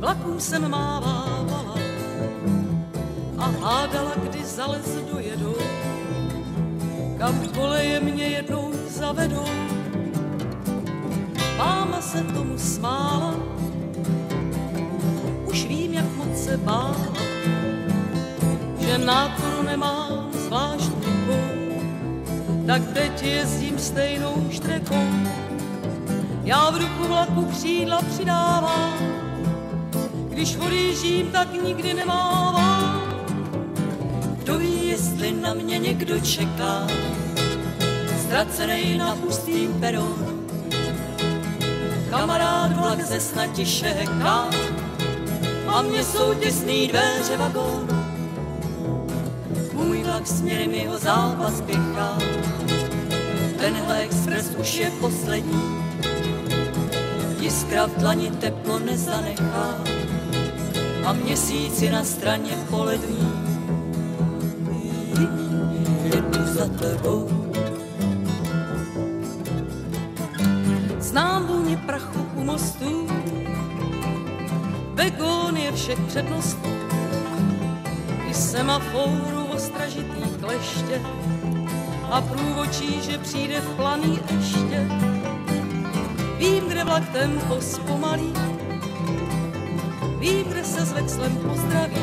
vlakům jsem mávávala a hádala, kdy zalez dojedou, kam koleje mě jednou zavedou. Máma se tomu smála, už vím, jak moc se bála, že nátoru nemám zvláštní tak teď jezdím stejnou štrekou. Já v ruku vlaku křídla přidávám, když odjíždím, tak nikdy nemávám. Kdo ví, jestli na mě někdo čeká, ztracený na pustým peronu. Kamarád vlak ze tiše heká, a mě jsou těsný dveře vagónu. Můj vlak směrem jeho zápas spěchá, tenhle expres už je poslední. Jiskra v dlani teplo nezanechá a měsíci na straně polední. Jedu za tebou. Znám vůně prachu u mostů, je všech přednostů, i semaforu ostražitý kleště a průvočí, že přijde v planý ještě. Vím, kde vlak tempo zpomalí, vexlem pozdraví.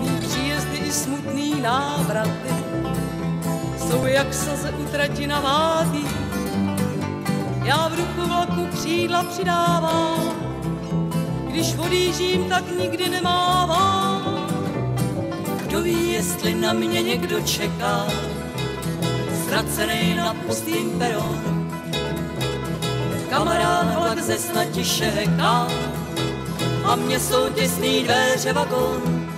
Mí příjezdy i smutný návraty jsou jak saze utrati na váhy. Já v ruchu vlaku křídla přidávám, když odjíždím, tak nikdy nemávám. Kdo ví, jestli na mě někdo čeká, ztracený na pustým peronu. Kamarád vlak ze snad tiše heká a mě jsou těsný dveře vagónu.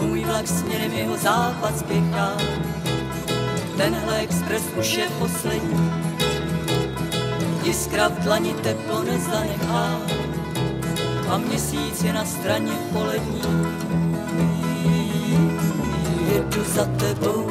Můj vlak směrem jeho západ spěchá, tenhle expres už je poslední. Jiskra v dlani teplo nezanechá a měsíc je na straně polední. Jedu za tebou,